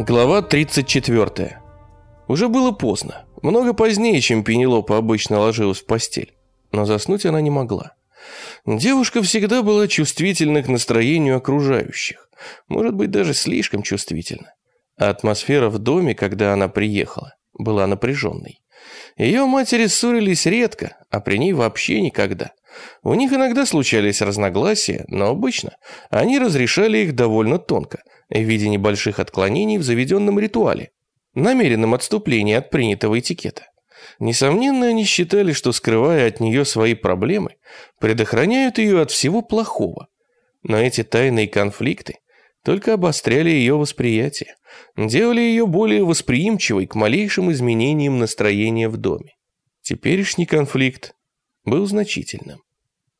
Глава 34. Уже было поздно, много позднее, чем Пенелопа обычно ложилась в постель, но заснуть она не могла. Девушка всегда была чувствительна к настроению окружающих, может быть, даже слишком чувствительна. А атмосфера в доме, когда она приехала, была напряженной. Ее матери ссорились редко, а при ней вообще никогда. У них иногда случались разногласия, но обычно они разрешали их довольно тонко, в виде небольших отклонений в заведенном ритуале, намеренном отступлении от принятого этикета. Несомненно, они считали, что, скрывая от нее свои проблемы, предохраняют ее от всего плохого. Но эти тайные конфликты только обостряли ее восприятие, делали ее более восприимчивой к малейшим изменениям настроения в доме. Теперешний конфликт был значительным.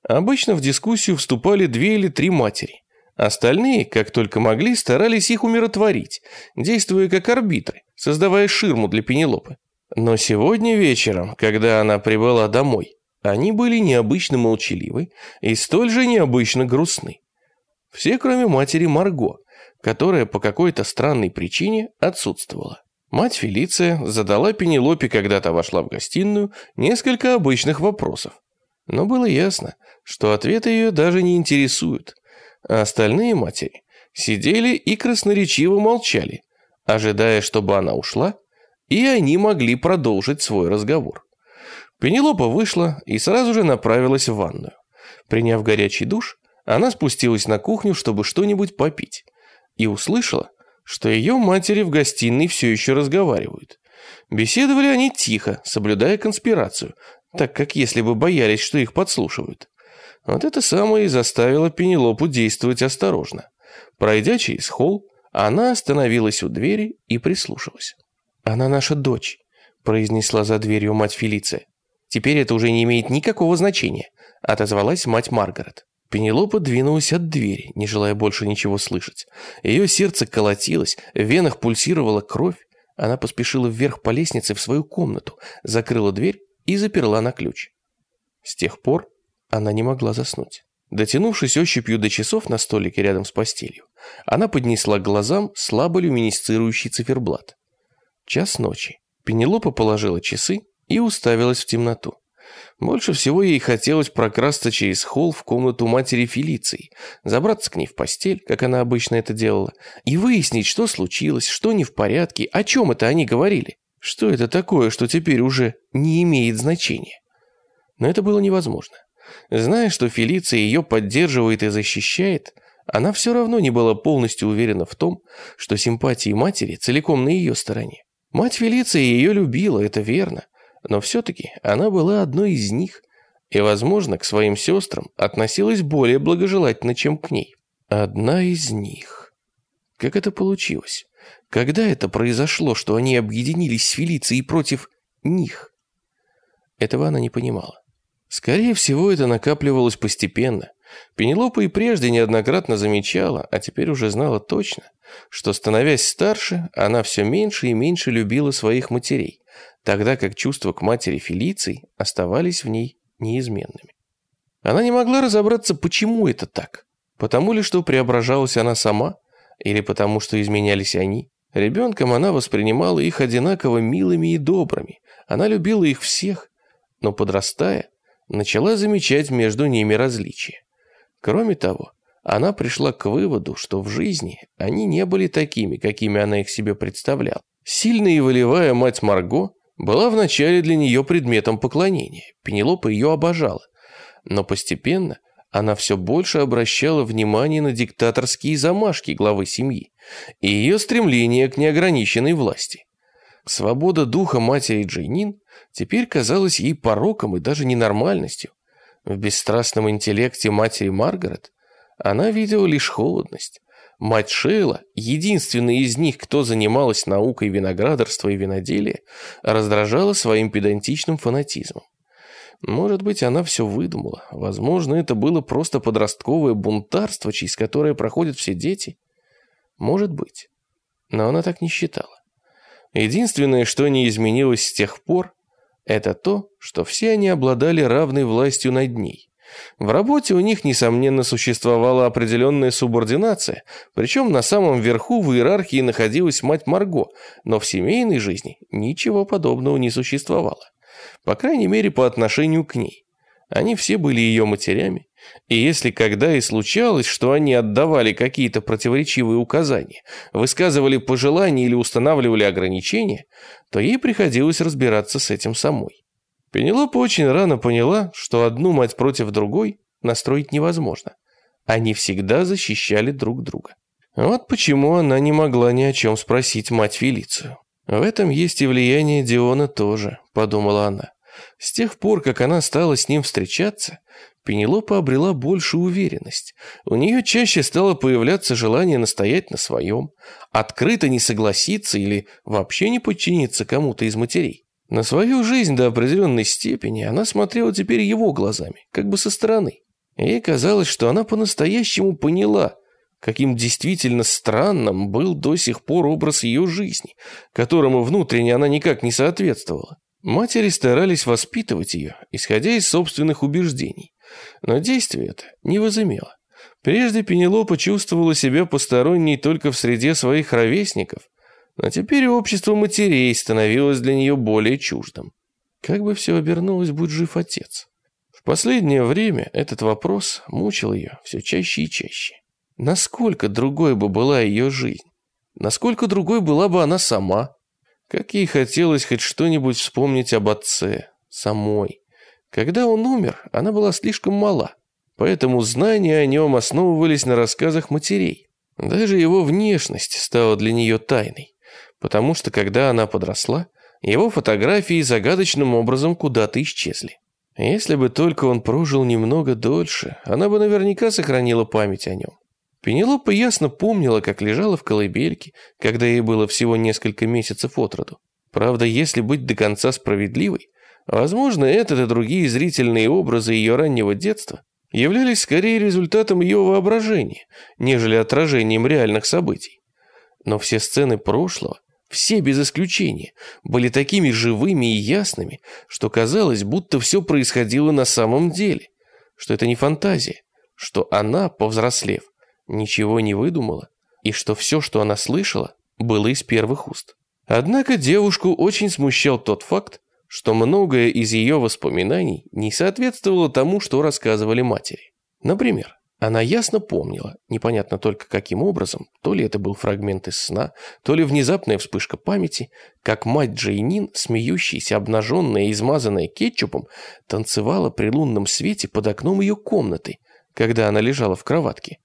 Обычно в дискуссию вступали две или три матери. Остальные, как только могли, старались их умиротворить, действуя как арбитры, создавая ширму для Пенелопы. Но сегодня вечером, когда она прибыла домой, они были необычно молчаливы и столь же необычно грустны. Все, кроме матери Марго, которая по какой-то странной причине отсутствовала. Мать Фелиция задала Пенелопе, когда-то вошла в гостиную, несколько обычных вопросов. Но было ясно, что ответы ее даже не интересуют, а остальные матери сидели и красноречиво молчали, ожидая, чтобы она ушла, и они могли продолжить свой разговор. Пенелопа вышла и сразу же направилась в ванную. Приняв горячий душ, она спустилась на кухню, чтобы что-нибудь попить, и услышала, что ее матери в гостиной все еще разговаривают. Беседовали они тихо, соблюдая конспирацию, так как если бы боялись, что их подслушивают. Вот это самое и заставило Пенелопу действовать осторожно. Пройдя через холл, она остановилась у двери и прислушалась. «Она наша дочь», – произнесла за дверью мать Фелиция. «Теперь это уже не имеет никакого значения», – отозвалась мать Маргарет. Пенелопа двинулась от двери, не желая больше ничего слышать. Ее сердце колотилось, в венах пульсировала кровь. Она поспешила вверх по лестнице в свою комнату, закрыла дверь и заперла на ключ. С тех пор она не могла заснуть. Дотянувшись ощупью до часов на столике рядом с постелью, она поднесла к глазам слабо люминесцирующий циферблат. Час ночи. Пенелопа положила часы и уставилась в темноту. Больше всего ей хотелось прокрасться через холл в комнату матери Фелиции, забраться к ней в постель, как она обычно это делала, и выяснить, что случилось, что не в порядке, о чем это они говорили. Что это такое, что теперь уже не имеет значения? Но это было невозможно. Зная, что Фелиция ее поддерживает и защищает, она все равно не была полностью уверена в том, что симпатии матери целиком на ее стороне. Мать Фелиция ее любила, это верно, но все-таки она была одной из них и, возможно, к своим сестрам относилась более благожелательно, чем к ней. Одна из них. Как это получилось? Когда это произошло, что они объединились с Фелицией против них? Этого она не понимала. Скорее всего, это накапливалось постепенно. Пенелопа и прежде неоднократно замечала, а теперь уже знала точно, что, становясь старше, она все меньше и меньше любила своих матерей, тогда как чувства к матери Фелиции оставались в ней неизменными. Она не могла разобраться, почему это так. Потому ли, что преображалась она сама, или потому, что изменялись они. Ребенком она воспринимала их одинаково милыми и добрыми. Она любила их всех, но подрастая, начала замечать между ними различия. Кроме того, она пришла к выводу, что в жизни они не были такими, какими она их себе представляла. Сильная и волевая мать Марго была вначале для нее предметом поклонения, Пенелопа ее обожала, но постепенно она все больше обращала внимание на диктаторские замашки главы семьи и ее стремление к неограниченной власти. Свобода духа матери Джейнин теперь казалась ей пороком и даже ненормальностью. В бесстрастном интеллекте матери Маргарет она видела лишь холодность. Мать Шейла, единственная из них, кто занималась наукой виноградарства и виноделия, раздражала своим педантичным фанатизмом. Может быть, она все выдумала. Возможно, это было просто подростковое бунтарство, через которое проходят все дети. Может быть. Но она так не считала. Единственное, что не изменилось с тех пор, это то, что все они обладали равной властью над ней, В работе у них, несомненно, существовала определенная субординация, причем на самом верху в иерархии находилась мать Марго, но в семейной жизни ничего подобного не существовало. По крайней мере, по отношению к ней. Они все были ее матерями, и если когда и случалось, что они отдавали какие-то противоречивые указания, высказывали пожелания или устанавливали ограничения, то ей приходилось разбираться с этим самой. Пенелопа очень рано поняла, что одну мать против другой настроить невозможно. Они всегда защищали друг друга. Вот почему она не могла ни о чем спросить мать Фелицию. В этом есть и влияние Диона тоже, подумала она. С тех пор, как она стала с ним встречаться, Пенелопа обрела большую уверенность. У нее чаще стало появляться желание настоять на своем, открыто не согласиться или вообще не подчиниться кому-то из матерей. На свою жизнь до определенной степени она смотрела теперь его глазами, как бы со стороны. Ей казалось, что она по-настоящему поняла, каким действительно странным был до сих пор образ ее жизни, которому внутренне она никак не соответствовала. Матери старались воспитывать ее, исходя из собственных убеждений, но действие это не возымело. Прежде Пенелопа чувствовала себя посторонней только в среде своих ровесников, но теперь общество матерей становилось для нее более чуждым. Как бы все обернулось, будь жив отец? В последнее время этот вопрос мучил ее все чаще и чаще. Насколько другой бы была ее жизнь? Насколько другой была бы она сама? Как ей хотелось хоть что-нибудь вспомнить об отце, самой. Когда он умер, она была слишком мала, поэтому знания о нем основывались на рассказах матерей. Даже его внешность стала для нее тайной потому что когда она подросла, его фотографии загадочным образом куда-то исчезли. Если бы только он прожил немного дольше, она бы наверняка сохранила память о нем. Пенелопа ясно помнила, как лежала в колыбельке, когда ей было всего несколько месяцев от роду. Правда, если быть до конца справедливой, возможно, этот и другие зрительные образы ее раннего детства являлись скорее результатом ее воображения, нежели отражением реальных событий. Но все сцены прошлого все без исключения были такими живыми и ясными, что казалось, будто все происходило на самом деле, что это не фантазия, что она, повзрослев, ничего не выдумала, и что все, что она слышала, было из первых уст. Однако девушку очень смущал тот факт, что многое из ее воспоминаний не соответствовало тому, что рассказывали матери. Например, она ясно помнила, непонятно только каким образом, то ли это был фрагмент из сна, то ли внезапная вспышка памяти, как мать Джейнин, смеющаяся, обнаженная и измазанная кетчупом, танцевала при лунном свете под окном ее комнаты, когда она лежала в кроватке.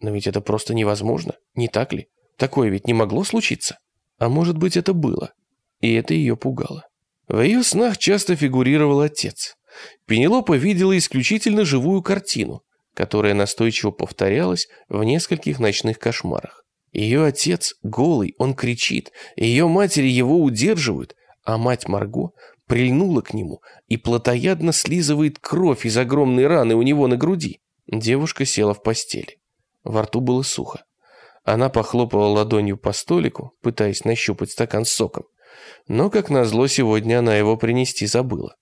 Но ведь это просто невозможно, не так ли? Такое ведь не могло случиться. А может быть, это было. И это ее пугало. В ее снах часто фигурировал отец. Пенелопа видела исключительно живую картину – которая настойчиво повторялась в нескольких ночных кошмарах. Ее отец голый, он кричит, ее матери его удерживают, а мать Марго прильнула к нему и плотоядно слизывает кровь из огромной раны у него на груди. Девушка села в постели. Во рту было сухо. Она похлопала ладонью по столику, пытаясь нащупать стакан с соком. Но, как назло, сегодня она его принести забыла.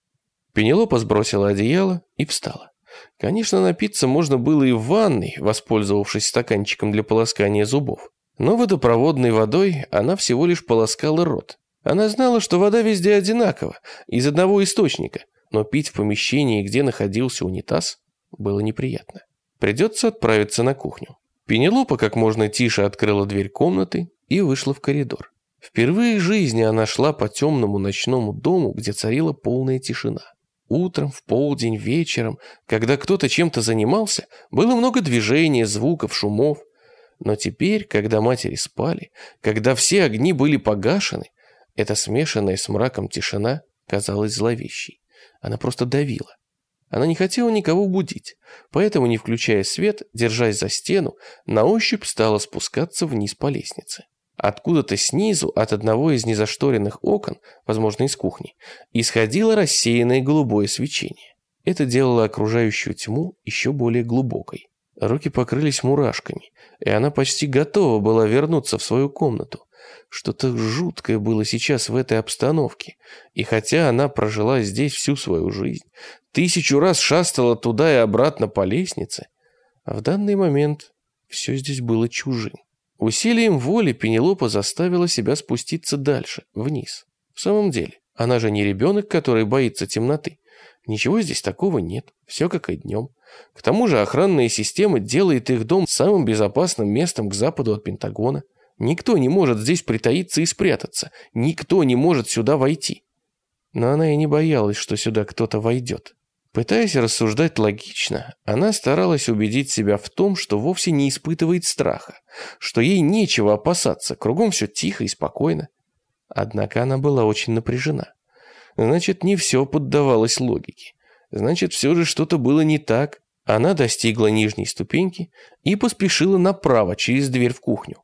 Пенелопа сбросила одеяло и встала. Конечно, напиться можно было и в ванной, воспользовавшись стаканчиком для полоскания зубов. Но водопроводной водой она всего лишь полоскала рот. Она знала, что вода везде одинакова, из одного источника, но пить в помещении, где находился унитаз, было неприятно. Придется отправиться на кухню. Пенелопа как можно тише открыла дверь комнаты и вышла в коридор. Впервые в жизни она шла по темному ночному дому, где царила полная тишина. Утром, в полдень, вечером, когда кто-то чем-то занимался, было много движения, звуков, шумов. Но теперь, когда матери спали, когда все огни были погашены, эта смешанная с мраком тишина казалась зловещей. Она просто давила. Она не хотела никого будить, поэтому, не включая свет, держась за стену, на ощупь стала спускаться вниз по лестнице. Откуда-то снизу, от одного из незашторенных окон, возможно, из кухни, исходило рассеянное голубое свечение. Это делало окружающую тьму еще более глубокой. Руки покрылись мурашками, и она почти готова была вернуться в свою комнату. Что-то жуткое было сейчас в этой обстановке. И хотя она прожила здесь всю свою жизнь, тысячу раз шастала туда и обратно по лестнице, а в данный момент все здесь было чужим. Усилием воли Пенелопа заставила себя спуститься дальше, вниз. В самом деле, она же не ребенок, который боится темноты. Ничего здесь такого нет, все как и днем. К тому же охранная система делает их дом самым безопасным местом к западу от Пентагона. Никто не может здесь притаиться и спрятаться. Никто не может сюда войти. Но она и не боялась, что сюда кто-то войдет. Пытаясь рассуждать логично, она старалась убедить себя в том, что вовсе не испытывает страха, что ей нечего опасаться, кругом все тихо и спокойно. Однако она была очень напряжена. Значит, не все поддавалось логике. Значит, все же что-то было не так. Она достигла нижней ступеньки и поспешила направо через дверь в кухню.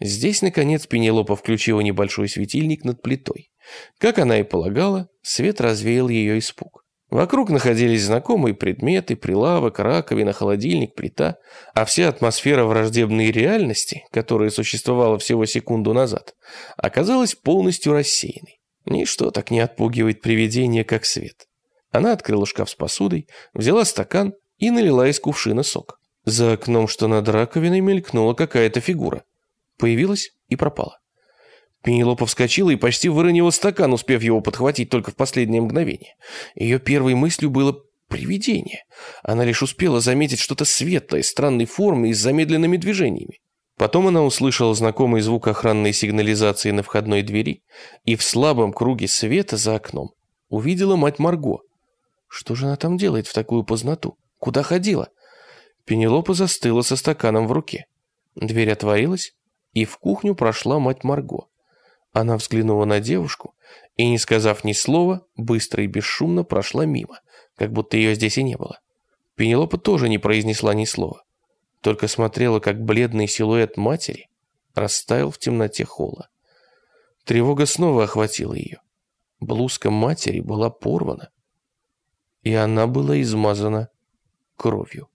Здесь, наконец, Пенелопа включила небольшой светильник над плитой. Как она и полагала, свет развеял ее испуг. Вокруг находились знакомые предметы, прилавок, раковина, холодильник, плита, а вся атмосфера враждебной реальности, которая существовала всего секунду назад, оказалась полностью рассеянной. Ничто так не отпугивает привидение, как свет. Она открыла шкаф с посудой, взяла стакан и налила из кувшина сок. За окном, что над раковиной, мелькнула какая-то фигура. Появилась и пропала. Пенелопа вскочила и почти выронила стакан, успев его подхватить только в последнее мгновение. Ее первой мыслью было привидение. Она лишь успела заметить что-то светлое, странной формы и с замедленными движениями. Потом она услышала знакомый звук охранной сигнализации на входной двери и в слабом круге света за окном увидела мать Марго. Что же она там делает в такую познату? Куда ходила? Пенелопа застыла со стаканом в руке. Дверь отворилась, и в кухню прошла мать Марго. Она взглянула на девушку и, не сказав ни слова, быстро и бесшумно прошла мимо, как будто ее здесь и не было. Пенелопа тоже не произнесла ни слова, только смотрела, как бледный силуэт матери растаял в темноте холла. Тревога снова охватила ее. Блузка матери была порвана, и она была измазана кровью.